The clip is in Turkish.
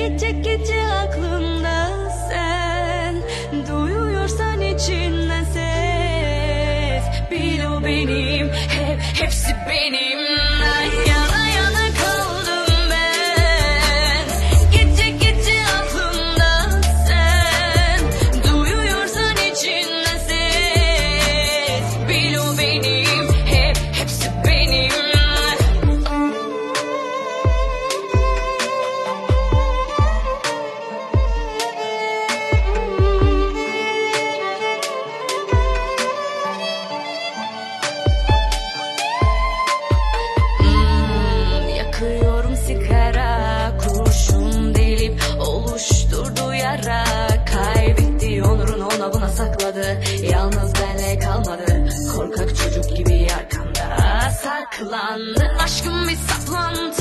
Gece gece aklımda sen. Duyuyorsan içinden ses. Bil o benim hep hepsi benim. sakladı. Yalnız benle kalmadı. Korkak çocuk gibi arkamda saklandı. Aşkım bir saplantı